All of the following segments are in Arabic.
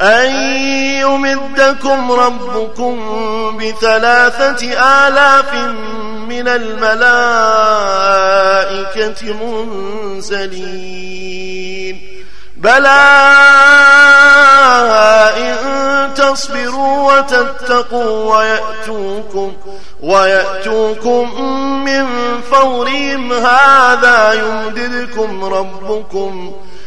أن يمدكم ربكم بثلاثة آلاف من الملائكة منزلين. بلى إن تصبروا وتتقوا ويأتوكم ويأتوكم من فورهم. هذا يمددكم ربكم.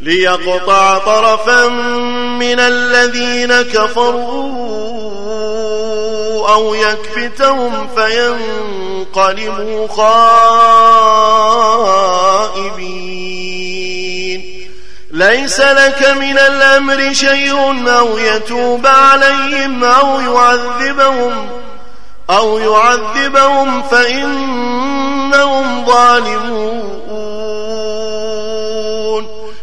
ليقطع طرفا من الذين كفروا أو يكفتهم فينقلبوا خائبين. ليس لك من الأمر شيء أو يتوب عليهم أو يعذبهم أو يعذبهم فإنهم ظالمون.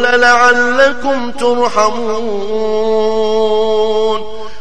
لعلكم ترحمون.